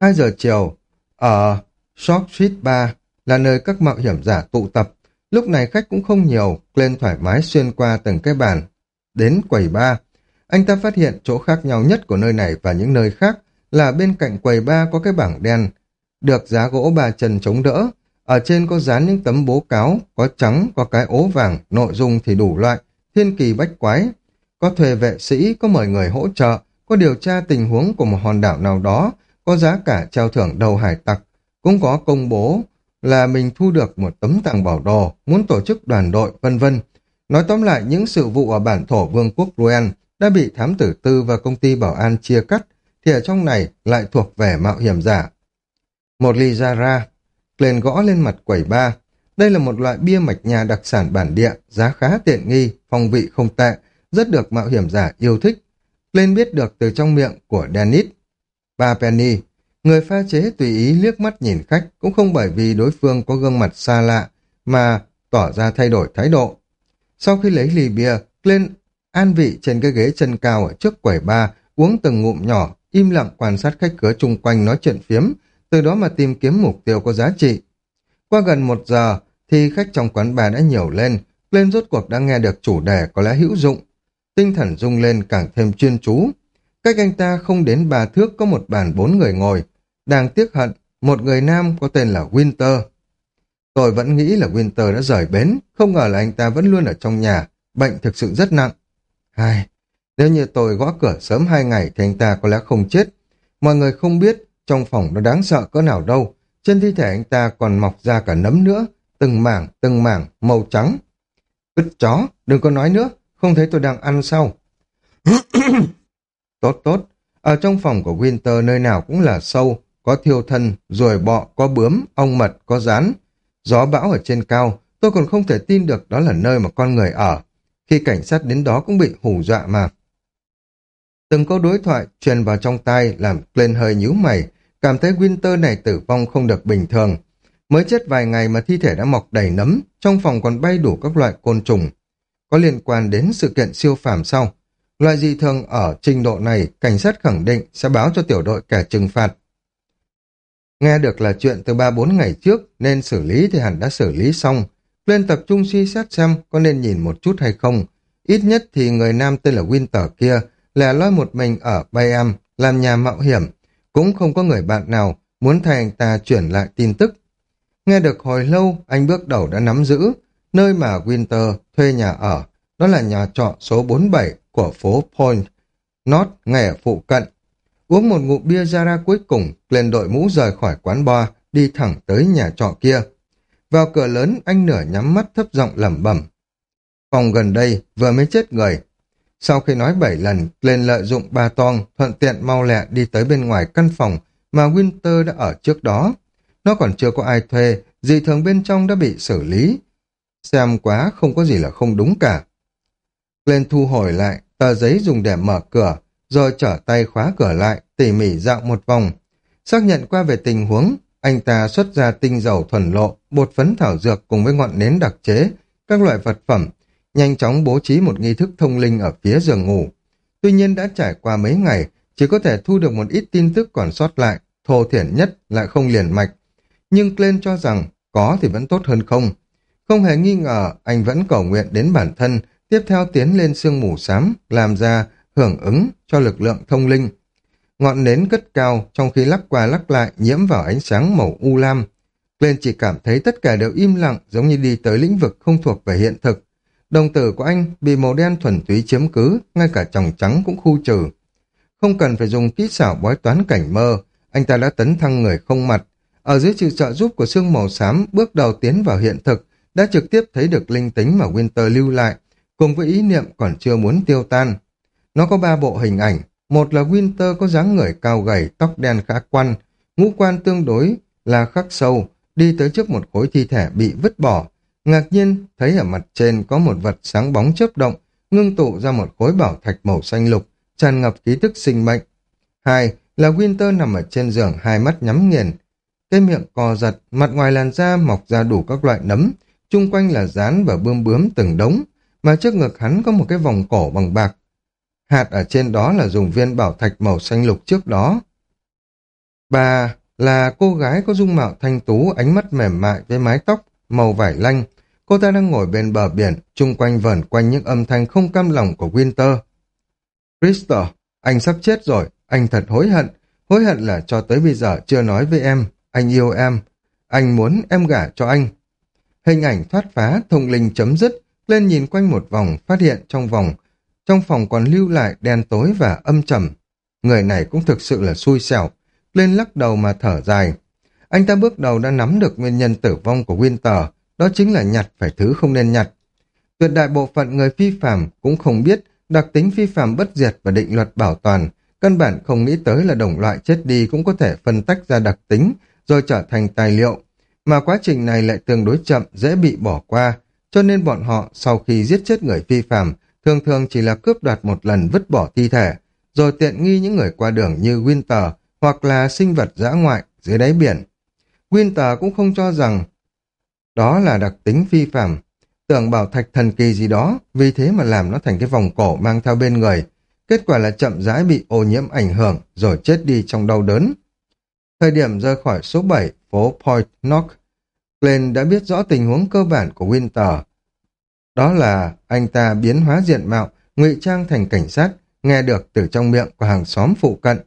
2 giờ chiều, ở Short Street Bar là nơi các mạo hiểm giả tụ tập. Lúc này khách cũng không nhiều, lên thoải mái xuyên qua từng cái bàn. Đến quầy ba, anh ta phát hiện chỗ khác nhau nhất của nơi này và những nơi khác là bên cạnh quầy ba có cái bảng đen, được giá gỗ ba chân chống đỡ. Ở trên có dán những tấm bố cáo, có trắng, có cái ố vàng, nội dung thì đủ loại, thiên kỳ bách quái. Có thuê vệ sĩ, có mời người hỗ trợ, có điều tra tình huống của một hòn đảo nào đó, có giá cả treo thưởng đầu hải tặc, cũng có công bố là mình thu được một tấm tàng bảo đồ, muốn tổ chức đoàn đội, vân vân. Nói tóm lại, những sự vụ ở bản thổ vương quốc Ruen đã bị thám tử tư và công ty bảo an chia cắt, thì ở trong này lại thuộc về mạo hiểm giả. Một ly ra ra, lên gõ lên mặt quẩy ba. Đây là một loại bia mạch nhà đặc sản bản địa, giá khá tiện nghi, phong vị không tệ, rất được mạo hiểm giả yêu thích. Lên biết được từ trong miệng của Dennis. Ba penny, người pha chế tùy ý liếc mắt nhìn khách cũng không bởi vì đối phương có gương mặt xa lạ mà tỏ ra thay đổi thái độ. Sau khi lấy ly bia, lên an vị trên cái ghế chân cao ở trước quầy ba, uống từng ngụm nhỏ, im lặng quan sát khách cửa chung quanh nói chuyện phiếm, từ đó mà tìm kiếm mục tiêu có giá trị. Qua gần một giờ, thì khách trong quán bà đã nhiều lên, lên rốt cuộc đã nghe được chủ đề có lẽ hữu dụng. Tinh thần rung lên càng thêm chuyên chú. Cách anh ta không đến ba thước có một bàn bốn người ngồi. Đang tiếc hận, một người nam có tên là Winter. Tôi vẫn nghĩ là Winter đã rời bến, không ngờ là anh ta vẫn luôn ở trong nhà, bệnh thực sự rất nặng. Hai, nếu như tôi gõ cửa sớm hai ngày thì anh ta có lẽ không chết. Mọi người không biết trong phòng nó đáng sợ cỡ nào đâu. Trên thi thể anh ta còn mọc ra cả nấm nữa, từng mảng, từng mảng, màu trắng. Cứt chó, đừng có nói nữa, không thấy tôi đang ăn sao. tốt tốt, ở trong phòng của Winter nơi nào cũng là sâu, có thiêu thân, rồi bọ, có bướm, ong mật, có rán. Gió bão ở trên cao, tôi còn không thể tin được đó là nơi mà con người ở. Khi cảnh sát đến đó cũng bị hù dọa mà. Từng câu đối thoại truyền vào trong tai làm lên hơi nhíu mày, cảm thấy Winter này tử vong không được bình thường. Mới chết vài ngày mà thi thể đã mọc đầy nấm, trong phòng còn bay đủ các loại côn trùng. Có liên quan đến sự kiện siêu phàm sau. Loại dị thường ở trình độ này, cảnh sát khẳng định sẽ báo cho tiểu đội kẻ trừng phạt. Nghe được là chuyện từ 3-4 ngày trước, nên xử lý thì hẳn đã xử lý xong. Lên tập trung suy xét xem có nên nhìn một chút hay không. Ít nhất thì người nam tên là Winter kia lẻ loi một mình ở Bayam làm nhà mạo hiểm, cũng không có người bạn nào muốn thay anh ta chuyển lại tin tức. Nghe được hồi lâu, anh bước đầu đã nắm giữ nơi mà Winter thuê nhà ở, đó là nhà trọ số 47 của phố Point, North ngay ở phụ cận. Uống một ngụm bia ra ra cuối cùng, lên đội mũ rời khỏi quán bar, đi thẳng tới nhà trọ kia. Vào cửa lớn, anh nửa nhắm mắt thấp giọng lẩm bẩm. Phòng gần đây vừa mới chết người, sau khi nói bảy lần, lên lợi dụng ba tong, thuận tiện mau lẹ đi tới bên ngoài căn phòng mà Winter đã ở trước đó. Nó còn chưa có ai thuê, gì thường bên trong đã bị xử lý. Xem quá không có gì là không đúng cả. Lên thu hồi lại, tờ giấy dùng để mở cửa, rồi trở tay khóa cửa lại, tỉ mỉ dạo một vòng. Xác nhận qua về tình huống, anh ta xuất ra tinh dầu thuần lộ, bột phấn thảo dược cùng với ngọn nến đặc chế, các loại vật phẩm nhanh chóng bố trí một nghi thức thông linh ở phía giường ngủ. Tuy nhiên đã trải qua mấy ngày, chỉ có thể thu được một ít tin tức còn sót lại, thô thiển nhất lại không liền mạch. Nhưng Glenn cho rằng có thì vẫn tốt hơn không. Không hề nghi ngờ, anh vẫn cầu nguyện đến bản thân, tiếp theo tiến lên sương mù xám, làm ra hưởng ứng cho lực lượng thông linh. Ngọn nến cất cao, trong khi lắc qua lắc lại nhiễm vào ánh sáng màu u lam. Glenn chỉ cảm thấy tất cả đều im lặng giống như đi tới lĩnh vực không thuộc về hiện thực. Đồng tử của anh bị màu đen thuần túy chiếm cứ, ngay cả tròng trắng cũng khu trừ. Không cần phải dùng kỹ xảo bói toán cảnh mơ, anh ta đã tấn thăng người không mặt. Ở dưới sự trợ giúp của xương màu xám, bước đầu tiến vào hiện thực, đã trực tiếp thấy được linh tính mà Winter lưu lại, cùng với ý niệm còn chưa muốn tiêu tan. Nó có ba bộ hình ảnh, một là Winter có dáng người cao gầy, tóc đen khá quăn, ngũ quan tương đối là khắc sâu, đi tới trước một khối thi thể bị vứt bỏ, Ngạc nhiên, thấy ở mặt trên có một vật sáng bóng chớp động, ngưng tụ ra một khối bảo thạch màu xanh lục, tràn ngập ký thức sinh mệnh. Hai là Winter nằm ở trên giường hai mắt nhắm nghiền. cái miệng cò giật, mặt ngoài làn da mọc ra đủ các loại nấm, chung quanh là rán và bươm bướm từng đống, mà trước ngực hắn có một cái vòng cổ bằng bạc. Hạt ở trên đó là dùng viên bảo thạch màu xanh lục trước đó. Bà là cô gái có dung mạo thanh tú, ánh mắt mềm mại với mái tóc, màu vải lanh. Cô ta đang ngồi bên bờ biển, chung quanh vờn quanh những âm thanh không cam lòng của Winter. Crystal, anh sắp chết rồi, anh thật hối hận. Hối hận là cho tới bây giờ chưa nói với em, anh yêu em. Anh muốn em gả cho anh. Hình ảnh thoát phá, thông linh chấm dứt, lên nhìn quanh một vòng, phát hiện trong vòng, trong phòng còn lưu lại đen tối và âm trầm. Người này cũng thực sự là xui xẻo, lên lắc đầu mà thở dài. Anh ta bước đầu đã nắm được nguyên nhân tử vong của Winter, đó chính là nhặt phải thứ không nên nhặt. Tuyệt đại bộ phận người phi phạm cũng không biết đặc tính phi phạm bất diệt và định luật bảo toàn, căn bản không nghĩ tới là đồng loại chết đi cũng có thể phân tách ra đặc tính rồi trở thành tài liệu, mà quá trình này lại tương đối chậm, dễ bị bỏ qua, cho nên bọn họ sau khi giết chết người phi phạm thường thường chỉ là cướp đoạt một lần vứt bỏ thi thể, rồi tiện nghi những người qua đường như Winter hoặc là sinh vật dã ngoại dưới đáy biển. Winter cũng không cho rằng đó là đặc tính phi phạm, tưởng bảo thạch thần kỳ gì đó, vì thế mà làm nó thành cái vòng cổ mang theo bên người. Kết quả là chậm rãi bị ô nhiễm ảnh hưởng rồi chết đi trong đau đớn. Thời điểm rời khỏi số 7, phố Point Knock, Glenn đã biết rõ tình huống cơ bản của Winter. Đó là anh ta biến hóa diện mạo, ngụy trang thành cảnh sát, nghe được từ trong miệng của hàng xóm phụ cận.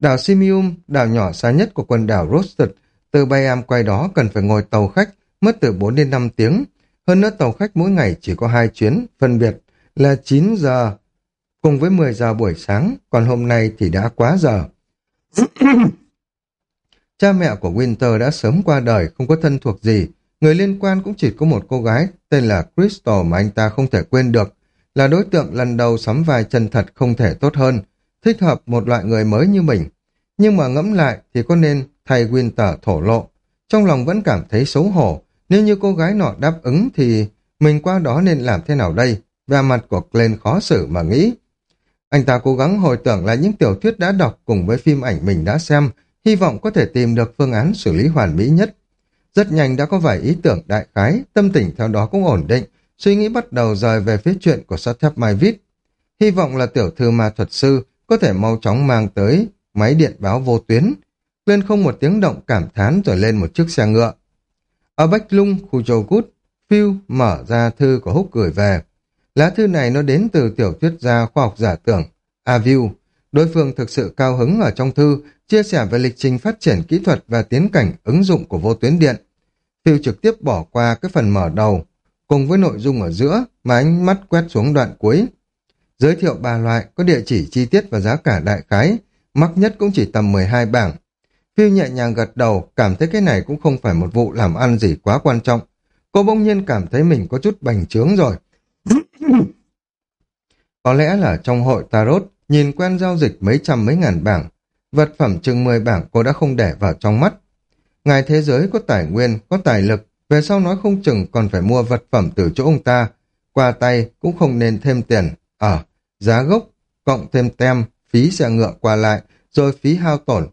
Đảo Simium, đảo nhỏ xa nhất của quần đảo Rostet, từ bay am quay đó cần phải ngồi tàu khách, mất từ 4 đến 5 tiếng. Hơn nữa tàu khách mỗi ngày chỉ có hai chuyến, phân biệt là 9 giờ cùng với 10 giờ buổi sáng, còn hôm nay thì đã quá giờ. Cha mẹ của Winter đã sớm qua đời, không có thân thuộc gì. Người liên quan cũng chỉ có một cô gái tên là Crystal mà anh ta không thể quên được. Là đối tượng lần đầu sắm vai chân thật không thể tốt hơn, thích hợp một loại người mới như mình. Nhưng mà ngẫm lại thì có nên thay Winter thổ lộ. Trong lòng vẫn cảm thấy xấu hổ. Nếu như cô gái nọ đáp ứng thì mình qua đó nên làm thế nào đây? Và mặt của Glenn khó xử mà nghĩ. Anh ta cố gắng hồi tưởng lại những tiểu thuyết đã đọc cùng với phim ảnh mình đã xem, hy vọng có thể tìm được phương án xử lý hoàn mỹ nhất. Rất nhanh đã có vài ý tưởng đại khái, tâm tình theo đó cũng ổn định, suy nghĩ bắt đầu rời về phía chuyện của Sathep Mai vít. Hy vọng là tiểu thư ma thuật sư có thể mau chóng mang tới máy điện báo vô tuyến. Lên không một tiếng động cảm thán rồi lên một chiếc xe ngựa. Ở Bách Lung, khu châu cút, Phil mở ra thư của Húc gửi về. Lá thư này nó đến từ tiểu thuyết gia khoa học giả tưởng, Aviu. Đối phương thực sự cao hứng ở trong thư, chia sẻ về lịch trình phát triển kỹ thuật và tiến cảnh ứng dụng của vô tuyến điện. Phil trực tiếp bỏ qua cái phần mở đầu, cùng với nội dung ở giữa mà ánh mắt quét xuống đoạn cuối. Giới thiệu ba loại, có địa chỉ chi tiết và giá cả đại khái, mắc nhất cũng chỉ tầm 12 bảng. Phiêu nhẹ nhàng gật đầu, cảm thấy cái này cũng không phải một vụ làm ăn gì quá quan trọng. Cô bỗng nhiên cảm thấy mình có chút bành trướng rồi. có lẽ là trong hội Tarot, nhìn quen giao dịch mấy trăm mấy ngàn bảng, vật phẩm chừng 10 bảng cô đã không để vào trong mắt. Ngài thế giới có tài nguyên, có tài lực, về sau nói không chừng còn phải mua vật phẩm từ chỗ ông ta. Qua tay cũng không nên thêm tiền. Ở, giá gốc, cộng thêm tem, phí xe ngựa qua lại, rồi phí hao tổn.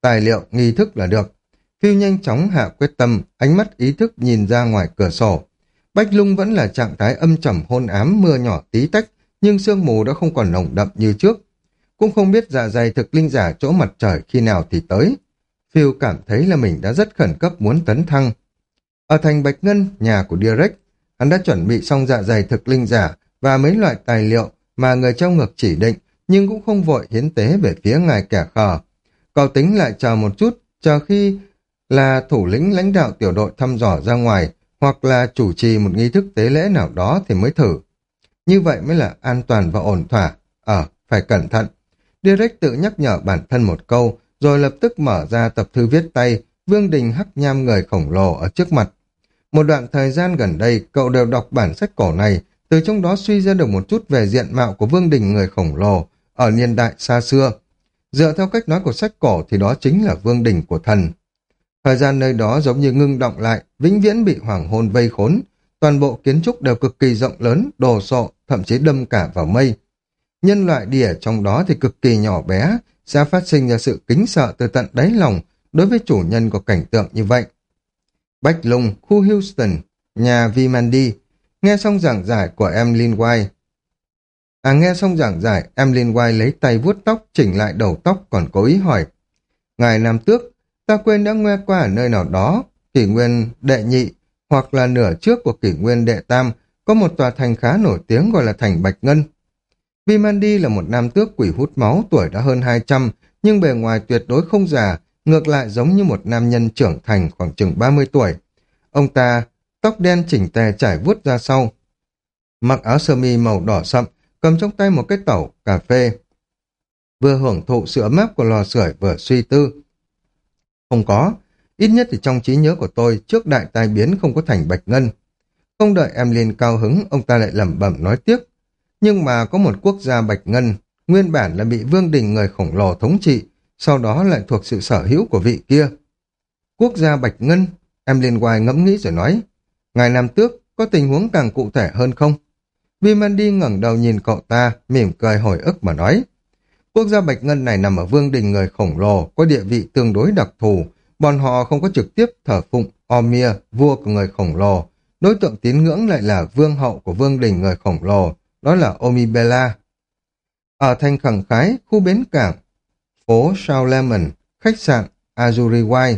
Tài liệu, nghi thức là được. Phiêu nhanh chóng hạ quyết tâm, ánh mắt ý thức nhìn ra ngoài cửa sổ. Bách lung vẫn là trạng thái âm trầm hôn ám mưa nhỏ tí tách, nhưng sương mù đã không còn nồng đậm như trước. Cũng không biết dạ dày thực linh giả chỗ mặt trời khi nào thì tới. Phiêu cảm thấy là mình đã rất khẩn cấp muốn tấn thăng. Ở thành Bạch Ngân, nhà của Direct, hắn đã chuẩn bị xong dạ dày thực linh giả và mấy loại tài liệu mà người trong ngực chỉ định, nhưng cũng không vội hiến tế về phía ngài kẻ khờ. Cậu tính lại chờ một chút, chờ khi là thủ lĩnh lãnh đạo tiểu đội thăm dò ra ngoài, hoặc là chủ trì một nghi thức tế lễ nào đó thì mới thử. Như vậy mới là an toàn và ổn thỏa. Ờ, phải cẩn thận. Direct tự nhắc nhở bản thân một câu, rồi lập tức mở ra tập thư viết tay, Vương Đình hắc nham người khổng lồ ở trước mặt. Một đoạn thời gian gần đây, cậu đều đọc bản sách cổ này, từ trong đó suy ra được một chút về diện mạo của Vương Đình người khổng lồ ở niên đại xa xưa. Dựa theo cách nói của sách cổ thì đó chính là Vương Đình của thần. Thời gian nơi đó giống như ngưng động lại, vĩnh viễn bị hoàng hôn vây khốn. Toàn bộ kiến trúc đều cực kỳ rộng lớn, đồ sộ, thậm chí đâm cả vào mây. Nhân loại đi ở trong đó thì cực kỳ nhỏ bé, sẽ phát sinh ra sự kính sợ từ tận đáy lòng, đối với chủ nhân của cảnh tượng như vậy. Bách Lung, khu Houston, nhà Vimandi, nghe xong giảng giải của em Lin White. À nghe xong giảng giải, em Lin White lấy tay vuốt tóc, chỉnh lại đầu tóc còn cố ý hỏi. Ngài Nam Tước, ta quên đã nghe qua ở nơi nào đó, kỷ nguyên đệ nhị, hoặc là nửa trước của kỷ nguyên đệ tam, có một tòa thành khá nổi tiếng gọi là thành Bạch Ngân. Vimandi là một nam tước quỷ hút máu tuổi đã hơn 200, nhưng bề ngoài tuyệt đối không già, ngược lại giống như một nam nhân trưởng thành khoảng chừng 30 tuổi. Ông ta, tóc đen chỉnh tề trải vuốt ra sau, mặc áo sơ mi màu đỏ sậm, cầm trong tay một cái tẩu, cà phê. Vừa hưởng thụ sự ấm áp của lò sưởi vừa suy tư. Không có, ít nhất thì trong trí nhớ của tôi, trước đại tai biến không có thành bạch ngân. Không đợi em Liên cao hứng, ông ta lại lẩm bẩm nói tiếp. Nhưng mà có một quốc gia bạch ngân, nguyên bản là bị vương đình người khổng lồ thống trị, sau đó lại thuộc sự sở hữu của vị kia. Quốc gia bạch ngân, em Liên hoài ngẫm nghĩ rồi nói, Ngài Nam Tước, có tình huống càng cụ thể hơn không? Vimandi ngẩng đầu nhìn cậu ta, mỉm cười hồi ức mà nói. Quốc gia Bạch Ngân này nằm ở vương đình người khổng lồ, có địa vị tương đối đặc thù. Bọn họ không có trực tiếp thờ phụng Omir, vua của người khổng lồ. Đối tượng tín ngưỡng lại là vương hậu của vương đình người khổng lồ, đó là Omibela. Ở thành khẳng khái, khu bến cảng, phố Sao Lemon, khách sạn Azuriwai,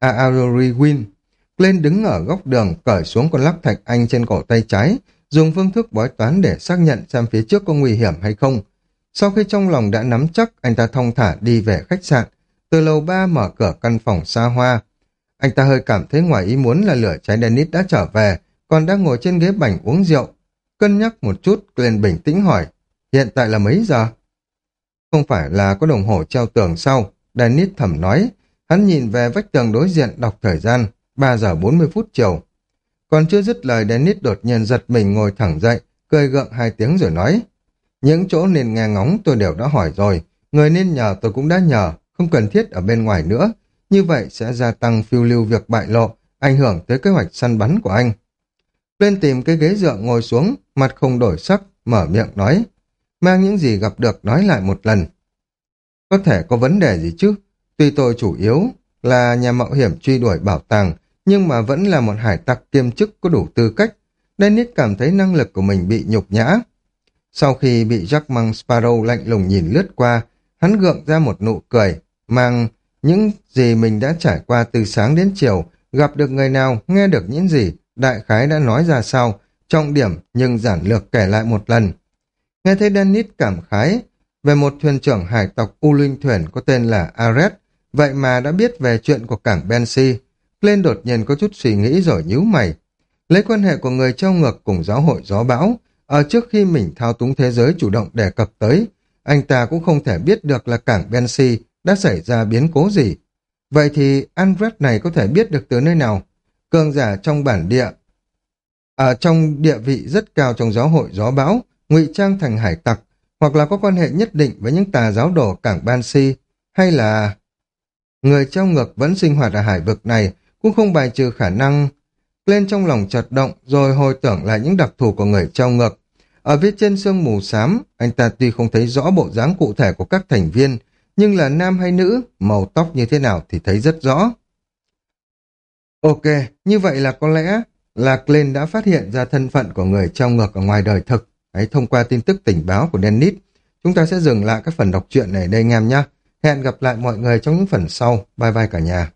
Aaruriwin, à, lên đứng ở góc đường, cởi xuống con lắc thạch anh trên cổ tay trái, dùng phương thức bói toán để xác nhận xem phía trước có nguy hiểm hay không. Sau khi trong lòng đã nắm chắc, anh ta thong thả đi về khách sạn, từ lầu ba mở cửa căn phòng xa hoa. Anh ta hơi cảm thấy ngoài ý muốn là lửa cháy Dennis đã trở về, còn đang ngồi trên ghế bành uống rượu. Cân nhắc một chút, Glenn bình tĩnh hỏi, hiện tại là mấy giờ? Không phải là có đồng hồ treo tường sau, Dennis thầm nói, hắn nhìn về vách tường đối diện đọc thời gian, 3 giờ 40 phút chiều. Còn chưa dứt lời Dennis đột nhiên giật mình ngồi thẳng dậy, cười gượng hai tiếng rồi nói. Những chỗ nên nghe ngóng tôi đều đã hỏi rồi, người nên nhờ tôi cũng đã nhờ, không cần thiết ở bên ngoài nữa. Như vậy sẽ gia tăng phiêu lưu việc bại lộ, ảnh hưởng tới kế hoạch săn bắn của anh. Lên tìm cái ghế dựa ngồi xuống, mặt không đổi sắc, mở miệng nói. Mang những gì gặp được nói lại một lần. Có thể có vấn đề gì chứ? Tuy tôi chủ yếu là nhà mạo hiểm truy đuổi bảo tàng, nhưng mà vẫn là một hải tặc kiêm chức có đủ tư cách. Dennis cảm thấy năng lực của mình bị nhục nhã. Sau khi bị Jack mang Sparrow lạnh lùng nhìn lướt qua, hắn gượng ra một nụ cười, mang những gì mình đã trải qua từ sáng đến chiều, gặp được người nào, nghe được những gì, đại khái đã nói ra sao, trọng điểm nhưng giản lược kể lại một lần. Nghe thấy Dennis cảm khái về một thuyền trưởng hải tộc U Linh Thuyền có tên là Ares, vậy mà đã biết về chuyện của cảng Bensi, lên đột nhiên có chút suy nghĩ rồi nhíu mày. Lấy quan hệ của người trao ngược cùng giáo hội gió bão, ở trước khi mình thao túng thế giới chủ động đề cập tới, anh ta cũng không thể biết được là cảng Bensi đã xảy ra biến cố gì. Vậy thì Andret này có thể biết được từ nơi nào? Cường giả trong bản địa, ở trong địa vị rất cao trong giáo hội gió bão, ngụy trang thành hải tặc, hoặc là có quan hệ nhất định với những tà giáo đồ cảng Bansi, hay là người trong ngược vẫn sinh hoạt ở hải vực này, cũng không bài trừ khả năng lên trong lòng chật động rồi hồi tưởng lại những đặc thù của người trong ngược. Ở phía trên sương mù xám, anh ta tuy không thấy rõ bộ dáng cụ thể của các thành viên, nhưng là nam hay nữ, màu tóc như thế nào thì thấy rất rõ. Ok, như vậy là có lẽ là Glenn đã phát hiện ra thân phận của người trong ngược ở ngoài đời thực. Đấy, thông qua tin tức tình báo của Dennis, chúng ta sẽ dừng lại các phần đọc truyện này đây anh em nhé. Hẹn gặp lại mọi người trong những phần sau. Bye bye cả nhà.